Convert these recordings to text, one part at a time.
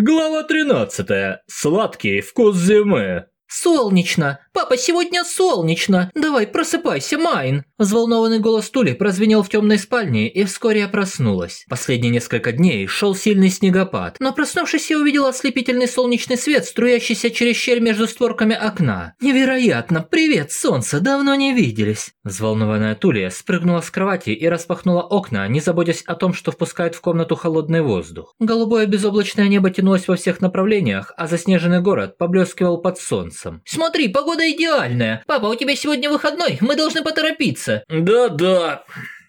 Глава 13. Сладкий вкус зимы. «Солнечно! Папа, сегодня солнечно! Давай, просыпайся, Майн!» Взволнованный голос Тули прозвенел в темной спальне, и вскоре я проснулась. Последние несколько дней шел сильный снегопад, но проснувшись я увидела ослепительный солнечный свет, струящийся через щель между створками окна. «Невероятно! Привет, солнце! Давно не виделись!» Взволнованная Тулия спрыгнула с кровати и распахнула окна, не заботясь о том, что впускает в комнату холодный воздух. Голубое безоблачное небо тянулось во всех направлениях, а заснеженный город поблескивал под солнцем солнцем. «Смотри, погода идеальная! Папа, у тебя сегодня выходной, мы должны поторопиться!» «Да-да!»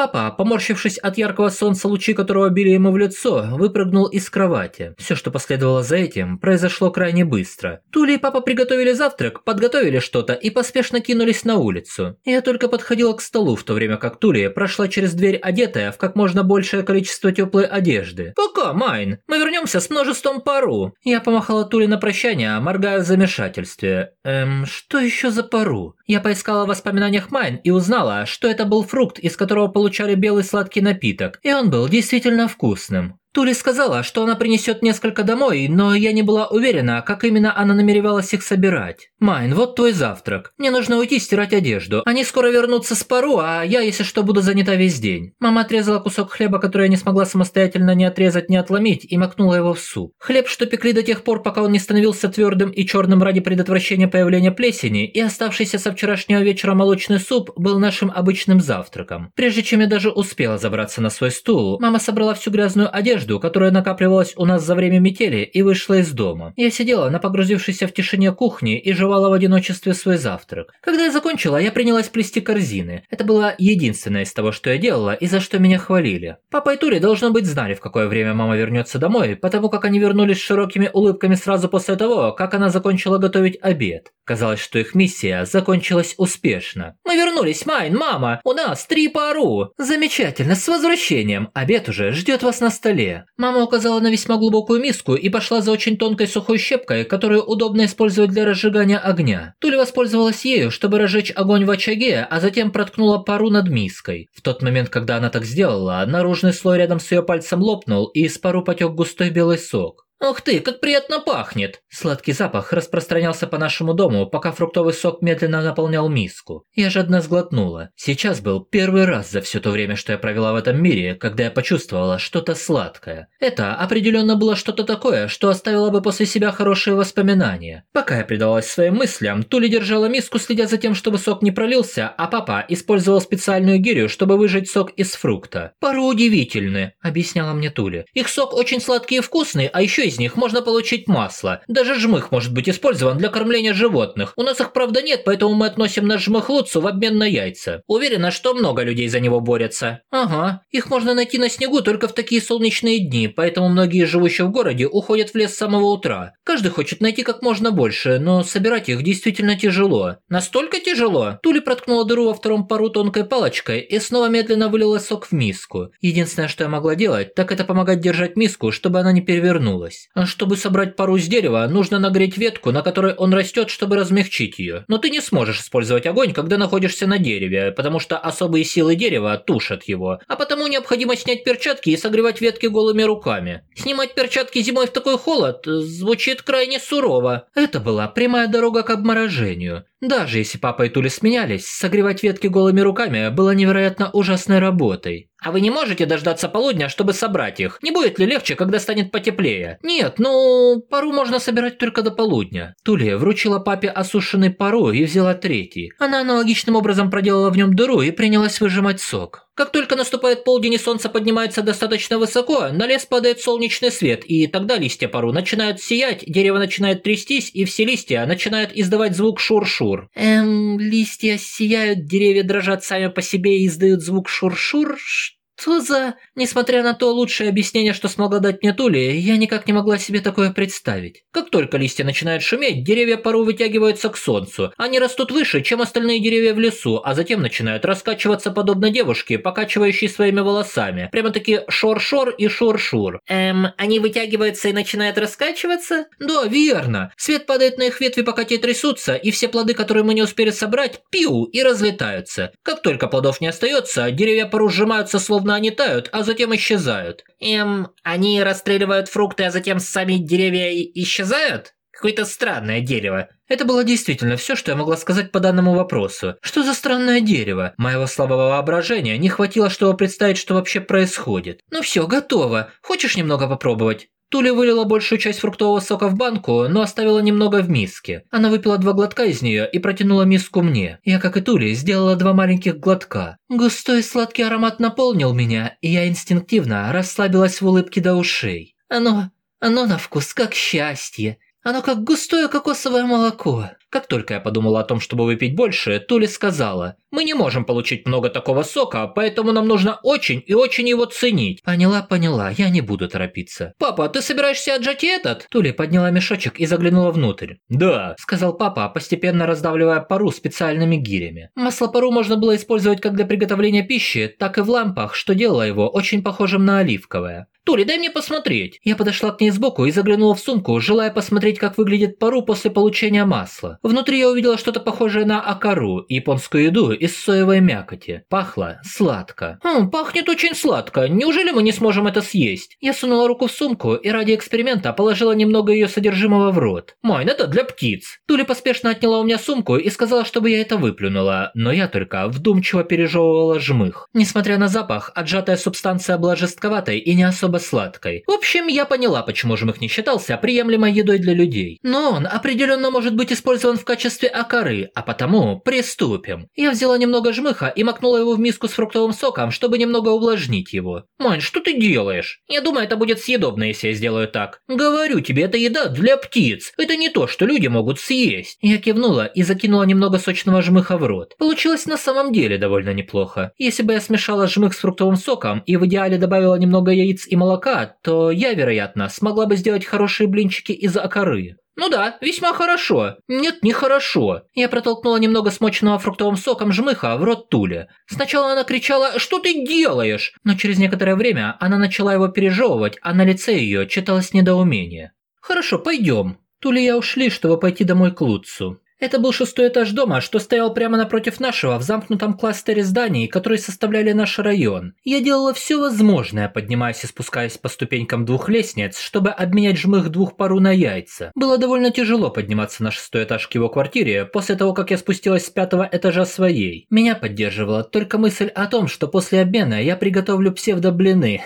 Папа, поморщившись от яркого солнца, лучи которого били ему в лицо, выпрыгнул из кровати. Все, что последовало за этим, произошло крайне быстро. Тули и папа приготовили завтрак, подготовили что-то и поспешно кинулись на улицу. Я только подходила к столу, в то время как Тули прошла через дверь одетая в как можно большее количество теплой одежды. «Пока, Майн, мы вернемся с множеством пару». Я помахала Тули на прощание, моргая в замешательстве. Эм, что еще за пару? Я поискала в воспоминаниях Майн и узнала, что это был фрукт, из которого получали белый сладкий напиток, и он был действительно вкусным. Тули сказала, что она принесет несколько домой, но я не была уверена, как именно она намеревалась их собирать. «Майн, вот твой завтрак. Мне нужно уйти стирать одежду. Они скоро вернутся с пару, а я, если что, буду занята весь день». Мама отрезала кусок хлеба, который я не смогла самостоятельно ни отрезать, ни отломить, и макнула его в суп. Хлеб, что пекли до тех пор, пока он не становился твердым и черным ради предотвращения появления плесени, и оставшийся со вчерашнего вечера молочный суп был нашим обычным завтраком. Прежде чем я даже успела забраться на свой стул, мама собрала всю грязную одежду, одежду, которая накапливалась у нас за время метели, и вышла из дома. Я сидела на погрузившейся в тишине кухне и жевала в одиночестве свой завтрак. Когда я закончила, я принялась плести корзины. Это было единственное из того, что я делала и за что меня хвалили. Папа и Тури, должно быть, знали, в какое время мама вернется домой, потому как они вернулись с широкими улыбками сразу после того, как она закончила готовить обед. Казалось, что их миссия закончилась успешно. «Мы вернулись, Майн, мама! У нас три пару!» «Замечательно, с возвращением! Обед уже ждет вас на столе!» Мама указала на весьма глубокую миску и пошла за очень тонкой сухой щепкой, которую удобно использовать для разжигания огня. Туля воспользовалась ею, чтобы разжечь огонь в очаге, а затем проткнула пару над миской. В тот момент, когда она так сделала, наружный слой рядом с ее пальцем лопнул, и из пару потек густой белый сок. «Ух ты, как приятно пахнет!» Сладкий запах распространялся по нашему дому, пока фруктовый сок медленно наполнял миску. Я жадно сглотнула. Сейчас был первый раз за все то время, что я провела в этом мире, когда я почувствовала что-то сладкое. Это определенно было что-то такое, что оставило бы после себя хорошие воспоминания. Пока я предавалась своим мыслям, Тули держала миску, следя за тем, чтобы сок не пролился, а папа использовал специальную гирю, чтобы выжать сок из фрукта. «Пару удивительны», – объясняла мне Тули. «Их сок очень сладкий и вкусный, а еще из них можно получить масло. Даже жмых может быть использован для кормления животных. У нас их, правда, нет, поэтому мы относим наш жмых Луцу в обмен на яйца. Уверена, что много людей за него борются. Ага, их можно найти на снегу только в такие солнечные дни, поэтому многие живущие в городе уходят в лес с самого утра. Каждый хочет найти как можно больше, но собирать их действительно тяжело. Настолько тяжело? Тули проткнула дыру во втором пару тонкой палочкой и снова медленно вылила сок в миску. Единственное, что я могла делать, так это помогать держать миску, чтобы она не перевернулась понравилось. А чтобы собрать пару из дерева, нужно нагреть ветку, на которой он растет, чтобы размягчить ее. Но ты не сможешь использовать огонь, когда находишься на дереве, потому что особые силы дерева тушат его. А потому необходимо снять перчатки и согревать ветки голыми руками. Снимать перчатки зимой в такой холод звучит крайне сурово. Это была прямая дорога к обморожению. Даже если папа и Тули сменялись, согревать ветки голыми руками было невероятно ужасной работой. А вы не можете дождаться полудня, чтобы собрать их? Не будет ли легче, когда станет потеплее? Нет, ну, пару можно собирать только до полудня. Тулия вручила папе осушенный пару и взяла третий. Она аналогичным образом проделала в нем дыру и принялась выжимать сок. Как только наступает полдень и солнце поднимается достаточно высоко, на лес падает солнечный свет, и тогда листья пару начинают сиять, дерево начинает трястись, и все листья начинают издавать звук шур-шур. Эм, листья сияют, деревья дрожат сами по себе и издают звук шур-шур? Что за... Несмотря на то лучшее объяснение, что смогла дать мне Тули, я никак не могла себе такое представить. Как только листья начинают шуметь, деревья пару вытягиваются к солнцу. Они растут выше, чем остальные деревья в лесу, а затем начинают раскачиваться подобно девушке, покачивающей своими волосами. Прямо-таки шор-шор и шур-шур. Эм, они вытягиваются и начинают раскачиваться? Да, верно. Свет падает на их ветви, пока те трясутся, и все плоды, которые мы не успели собрать, пиу, и разлетаются. Как только плодов не остается, деревья пару сжимаются, словно словно они тают, а затем исчезают. Эм, они расстреливают фрукты, а затем сами деревья исчезают? Какое-то странное дерево. Это было действительно все, что я могла сказать по данному вопросу. Что за странное дерево? Моего слабого воображения не хватило, чтобы представить, что вообще происходит. Ну все, готово. Хочешь немного попробовать? Туля вылила большую часть фруктового сока в банку, но оставила немного в миске. Она выпила два глотка из нее и протянула миску мне. Я, как и Тули, сделала два маленьких глотка. Густой сладкий аромат наполнил меня, и я инстинктивно расслабилась в улыбке до ушей. Оно... оно на вкус как счастье. Оно как густое кокосовое молоко. Как только я подумала о том, чтобы выпить больше, Тули сказала, «Мы не можем получить много такого сока, поэтому нам нужно очень и очень его ценить». Поняла, поняла, я не буду торопиться. «Папа, ты собираешься отжать и этот?» Тули подняла мешочек и заглянула внутрь. «Да», – сказал папа, постепенно раздавливая пару специальными гирями. Масло пару можно было использовать как для приготовления пищи, так и в лампах, что делало его очень похожим на оливковое. «Тули, дай мне посмотреть!» Я подошла к ней сбоку и заглянула в сумку, желая посмотреть, как выглядит пару после получения масла. Внутри я увидела что-то похожее на акару, японскую еду из соевой мякоти. Пахло сладко. «Хм, пахнет очень сладко. Неужели мы не сможем это съесть?» Я сунула руку в сумку и ради эксперимента положила немного ее содержимого в рот. «Майн, это для птиц!» Тули поспешно отняла у меня сумку и сказала, чтобы я это выплюнула, но я только вдумчиво пережевывала жмых. Несмотря на запах, отжатая субстанция была жестковатой и не особо сладкой. В общем, я поняла, почему жмых не считался приемлемой едой для людей. Но он определенно может быть использован в качестве акары, а потому приступим. Я взяла немного жмыха и макнула его в миску с фруктовым соком, чтобы немного увлажнить его. Мань, что ты делаешь? Я думаю, это будет съедобно, если я сделаю так. Говорю тебе, это еда для птиц. Это не то, что люди могут съесть. Я кивнула и закинула немного сочного жмыха в рот. Получилось на самом деле довольно неплохо. Если бы я смешала жмых с фруктовым соком и в идеале добавила немного яиц и молока, то я, вероятно, смогла бы сделать хорошие блинчики из акары. Ну да, весьма хорошо. Нет, не хорошо. Я протолкнула немного смоченного фруктовым соком жмыха в рот Туле. Сначала она кричала «Что ты делаешь?», но через некоторое время она начала его пережевывать, а на лице ее читалось недоумение. «Хорошо, пойдем». Туля и я ушли, чтобы пойти домой к Луцу. Это был шестой этаж дома, что стоял прямо напротив нашего в замкнутом кластере зданий, которые составляли наш район. Я делала все возможное, поднимаясь и спускаясь по ступенькам двух лестниц, чтобы обменять жмых двух пару на яйца. Было довольно тяжело подниматься на шестой этаж к его квартире после того, как я спустилась с пятого этажа своей. Меня поддерживала только мысль о том, что после обмена я приготовлю псевдоблины.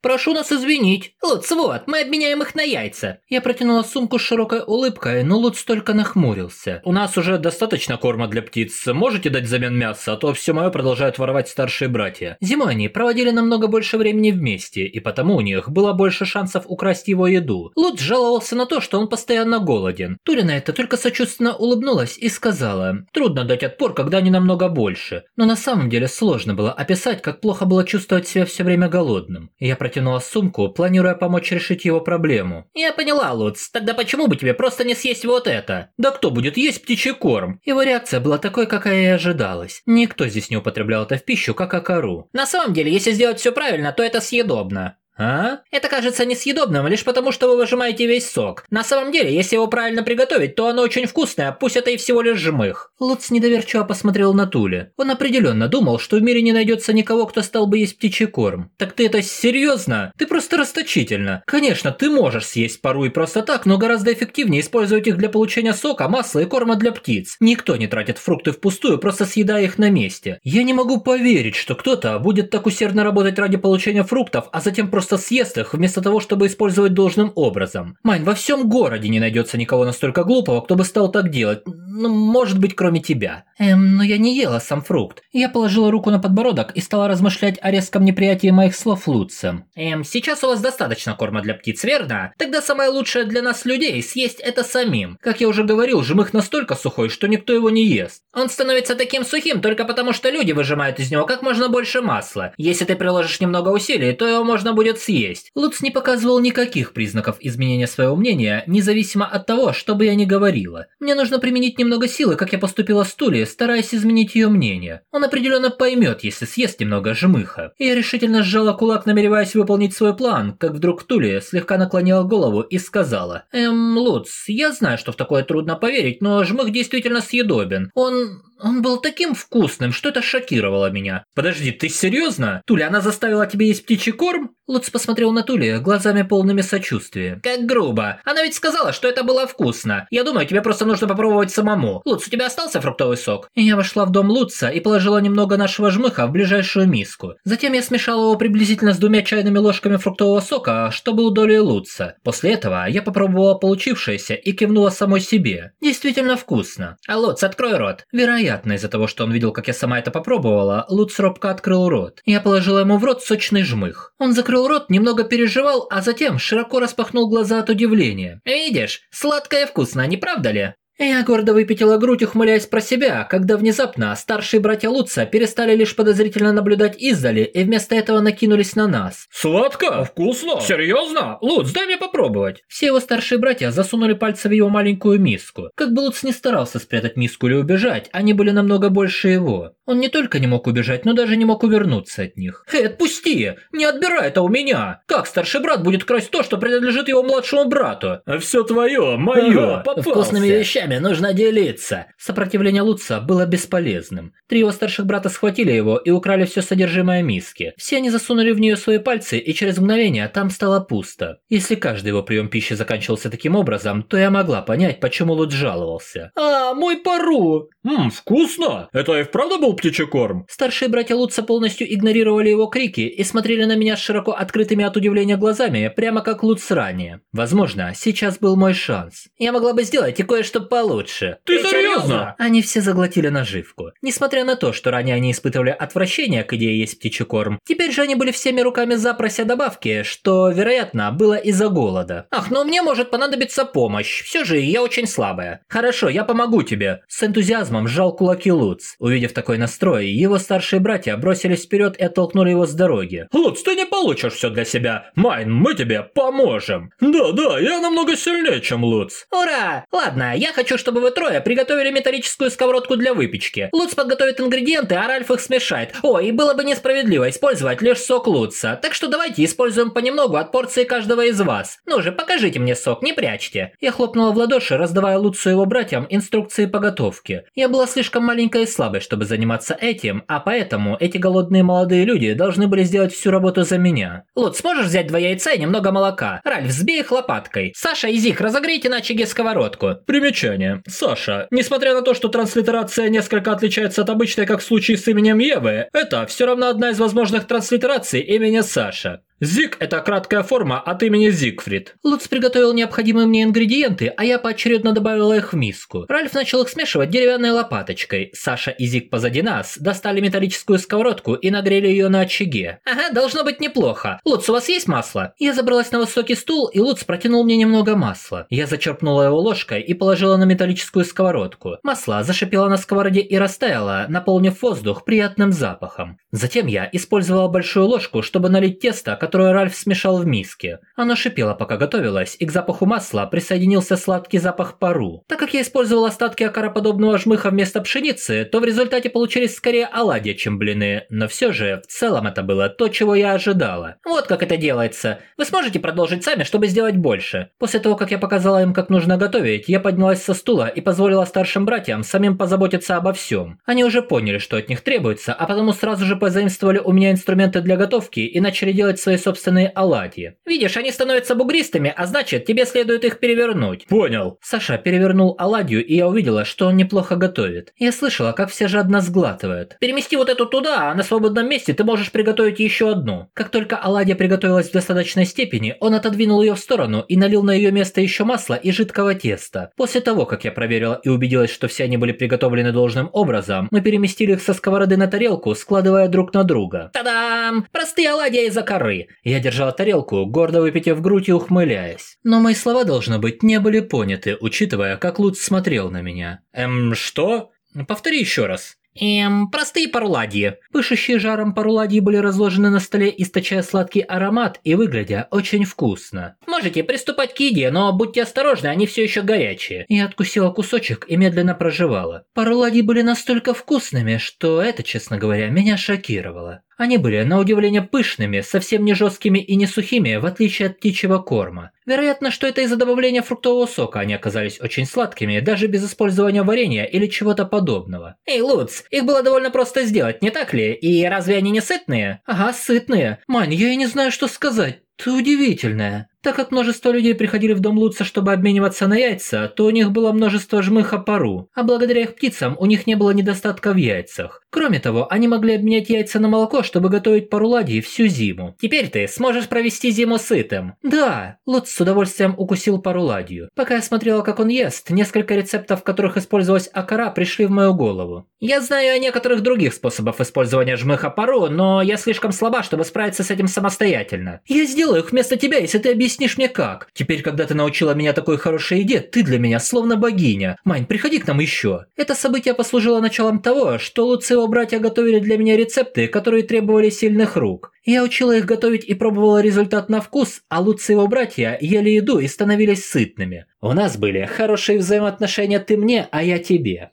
Прошу нас извинить. Луц, вот, мы обменяем их на яйца. Я протянула сумку с широкой улыбкой, но Луц только нахмурился мясе. У нас уже достаточно корма для птиц. Можете дать взамен мяса, а то все мое продолжают воровать старшие братья. Зимой они проводили намного больше времени вместе, и потому у них было больше шансов украсть его еду. Лут жаловался на то, что он постоянно голоден. Туля на это только сочувственно улыбнулась и сказала, «Трудно дать отпор, когда они намного больше». Но на самом деле сложно было описать, как плохо было чувствовать себя все время голодным. Я протянула сумку, планируя помочь решить его проблему. «Я поняла, Лутс. Тогда почему бы тебе просто не съесть вот это? Да кто будет есть птичий корм. Его реакция была такой, какая и ожидалась. Никто здесь не употреблял это в пищу, как акару. На самом деле, если сделать все правильно, то это съедобно. А? Это кажется несъедобным лишь потому, что вы выжимаете весь сок. На самом деле, если его правильно приготовить, то оно очень вкусное, пусть это и всего лишь жмых. Луц недоверчиво посмотрел на Туле. Он определенно думал, что в мире не найдется никого, кто стал бы есть птичий корм. Так ты это серьезно? Ты просто расточительно. Конечно, ты можешь съесть пару и просто так, но гораздо эффективнее использовать их для получения сока, масла и корма для птиц. Никто не тратит фрукты впустую, просто съедая их на месте. Я не могу поверить, что кто-то будет так усердно работать ради получения фруктов, а затем просто просто съест их, вместо того, чтобы использовать должным образом. Мань, во всем городе не найдется никого настолько глупого, кто бы стал так делать. Ну, может быть, кроме тебя. Эм, но я не ела сам фрукт. Я положила руку на подбородок и стала размышлять о резком неприятии моих слов Лутцем. Эм, сейчас у вас достаточно корма для птиц, верно? Тогда самое лучшее для нас, людей, съесть это самим. Как я уже говорил, жмых настолько сухой, что никто его не ест. Он становится таким сухим только потому, что люди выжимают из него как можно больше масла. Если ты приложишь немного усилий, то его можно будет съесть. Луц не показывал никаких признаков изменения своего мнения, независимо от того, что бы я ни говорила. Мне нужно применить немного силы, как я поступила с Тули, стараясь изменить ее мнение. Он определенно поймет, если съест немного жмыха. Я решительно сжала кулак, намереваясь выполнить свой план, как вдруг Тули слегка наклонила голову и сказала, «Эм, Луц, я знаю, что в такое трудно поверить, но жмых действительно съедобен. Он... он был таким вкусным, что это шокировало меня. Подожди, ты серьезно? Туля, она заставила тебя есть птичий корм? Луц посмотрел на Тули глазами полными сочувствия. Как грубо. Она ведь сказала, что это было вкусно. Я думаю, тебе просто нужно попробовать самому. Луц, у тебя остался фруктовый сок? Я вошла в дом Луца и положила немного нашего жмыха в ближайшую миску. Затем я смешала его приблизительно с двумя чайными ложками фруктового сока, что был долей Луца. После этого я попробовала получившееся и кивнула самой себе. Действительно вкусно. А Луц, открой рот. Вероятно, из-за того, что он видел, как я сама это попробовала, Луц робко открыл рот. Я положила ему в рот сочный жмых. Он закрыл рот, немного переживал, а затем широко распахнул глаза от удивления. «Видишь, сладкое вкусно, не правда ли?» Я гордо выпятила грудь, ухмыляясь про себя, когда внезапно старшие братья Луца перестали лишь подозрительно наблюдать издали и вместо этого накинулись на нас. Сладко? Вкусно? Серьезно? Луц, дай мне попробовать. Все его старшие братья засунули пальцы в его маленькую миску. Как бы Луц не старался спрятать миску или убежать, они были намного больше его. Он не только не мог убежать, но даже не мог увернуться от них. «Эй, отпусти! Не отбирай это у меня! Как старший брат будет красть то, что принадлежит его младшему брату?» «Все твое, мое, ага, попался!» Вкусными вещами нужно делиться. Сопротивление Луца было бесполезным. Три его старших брата схватили его и украли все содержимое миски. Все они засунули в нее свои пальцы, и через мгновение там стало пусто. Если каждый его прием пищи заканчивался таким образом, то я могла понять, почему Луц жаловался. «А, мой пару!» «Ммм, вкусно! Это и вправду был птичий корм?» Старшие братья Лутца полностью игнорировали его крики и смотрели на меня широко открытыми от удивления глазами, прямо как Луц ранее. Возможно, сейчас был мой шанс. Я могла бы сделать и кое-что получше. Ты, Ты серьезно? Они все заглотили наживку. Несмотря на то, что ранее они испытывали отвращение к идее есть птичий корм, теперь же они были всеми руками за прося добавки, что, вероятно, было из-за голода. Ах, но мне может понадобиться помощь. Все же я очень слабая. Хорошо, я помогу тебе. С энтузиазмом сжал кулаки Луц. Увидев такой настрой, его старшие братья бросились вперед и оттолкнули его с дороги. «Луц, ты не получишь все для себя. Майн, мы тебе поможем». «Да-да, я намного сильнее, чем Луц». «Ура! Ладно, я хочу, чтобы вы трое приготовили металлическую сковородку для выпечки. Луц подготовит ингредиенты, а Ральф их смешает. О, и было бы несправедливо использовать лишь сок Луца. Так что давайте используем понемногу от порции каждого из вас. Ну же, покажите мне сок, не прячьте». Я хлопнула в ладоши, раздавая Луцу и его братьям инструкции по готовке. Я была слишком маленькой и слабой, чтобы заниматься этим, а поэтому эти голодные молодые люди должны были сделать всю работу за меня. Лут, сможешь взять два яйца и немного молока? Ральф, взбей их лопаткой. Саша и Зик, разогрейте на очаге сковородку. Примечание. Саша, несмотря на то, что транслитерация несколько отличается от обычной, как в случае с именем Евы, это все равно одна из возможных транслитераций имени Саша. Зиг – это краткая форма от имени Зигфрид. Луц приготовил необходимые мне ингредиенты, а я поочередно добавила их в миску. Ральф начал их смешивать деревянной лопаточкой. Саша и Зиг позади нас достали металлическую сковородку и нагрели ее на очаге. Ага, должно быть неплохо. Луц, у вас есть масло? Я забралась на высокий стул, и Луц протянул мне немного масла. Я зачерпнула его ложкой и положила на металлическую сковородку. Масло зашипело на сковороде и растаяло, наполнив воздух приятным запахом. Затем я использовала большую ложку, чтобы налить тесто, которую Ральф смешал в миске. Оно шипело, пока готовилось, и к запаху масла присоединился сладкий запах пару. Так как я использовал остатки окароподобного жмыха вместо пшеницы, то в результате получились скорее оладьи, чем блины, но все же, в целом это было то, чего я ожидала. Вот как это делается. Вы сможете продолжить сами, чтобы сделать больше. После того, как я показала им, как нужно готовить, я поднялась со стула и позволила старшим братьям самим позаботиться обо всем. Они уже поняли, что от них требуется, а потому сразу же позаимствовали у меня инструменты для готовки и начали делать свои собственные оладьи. Видишь, они становятся бугристыми, а значит, тебе следует их перевернуть. Понял. Саша перевернул оладью, и я увидела, что он неплохо готовит. Я слышала, как все жадно сглатывают. Перемести вот эту туда, а на свободном месте ты можешь приготовить еще одну. Как только оладья приготовилась в достаточной степени, он отодвинул ее в сторону и налил на ее место еще масла и жидкого теста. После того, как я проверила и убедилась, что все они были приготовлены должным образом, мы переместили их со сковороды на тарелку, складывая друг на друга. Та-дам! Простые оладья из-за коры. Я держала тарелку, гордо выпитив грудь и ухмыляясь. Но мои слова, должно быть, не были поняты, учитывая, как Луц смотрел на меня. Эм, что? Повтори еще раз. Эм, простые паруладьи. Пышущие жаром паруладьи были разложены на столе, источая сладкий аромат и выглядя очень вкусно. Можете приступать к еде, но будьте осторожны, они все еще горячие. Я откусила кусочек и медленно прожевала. Паруладьи были настолько вкусными, что это, честно говоря, меня шокировало. Они были, на удивление, пышными, совсем не жесткими и не сухими, в отличие от птичьего корма. Вероятно, что это из-за добавления фруктового сока они оказались очень сладкими, даже без использования варенья или чего-то подобного. Эй, Луц, их было довольно просто сделать, не так ли? И разве они не сытные? Ага, сытные. Мань, я и не знаю, что сказать. Ты удивительная. Так как множество людей приходили в дом Луца, чтобы обмениваться на яйца, то у них было множество жмыха пару, а благодаря их птицам у них не было недостатка в яйцах. Кроме того, они могли обменять яйца на молоко, чтобы готовить паруладьи всю зиму. Теперь ты сможешь провести зиму сытым. Да, Луц с удовольствием укусил паруладью. Пока я смотрела, как он ест, несколько рецептов, в которых использовалась акара, пришли в мою голову. Я знаю о некоторых других способах использования жмыха пару, но я слишком слаба, чтобы справиться с этим самостоятельно. Я сделаю их вместо тебя, если ты объяснишь объяснишь мне как? Теперь, когда ты научила меня такой хорошей еде, ты для меня словно богиня. Мань, приходи к нам еще. Это событие послужило началом того, что Луци и его братья готовили для меня рецепты, которые требовали сильных рук. Я учила их готовить и пробовала результат на вкус, а Луци его братья ели еду и становились сытными. У нас были хорошие взаимоотношения ты мне, а я тебе.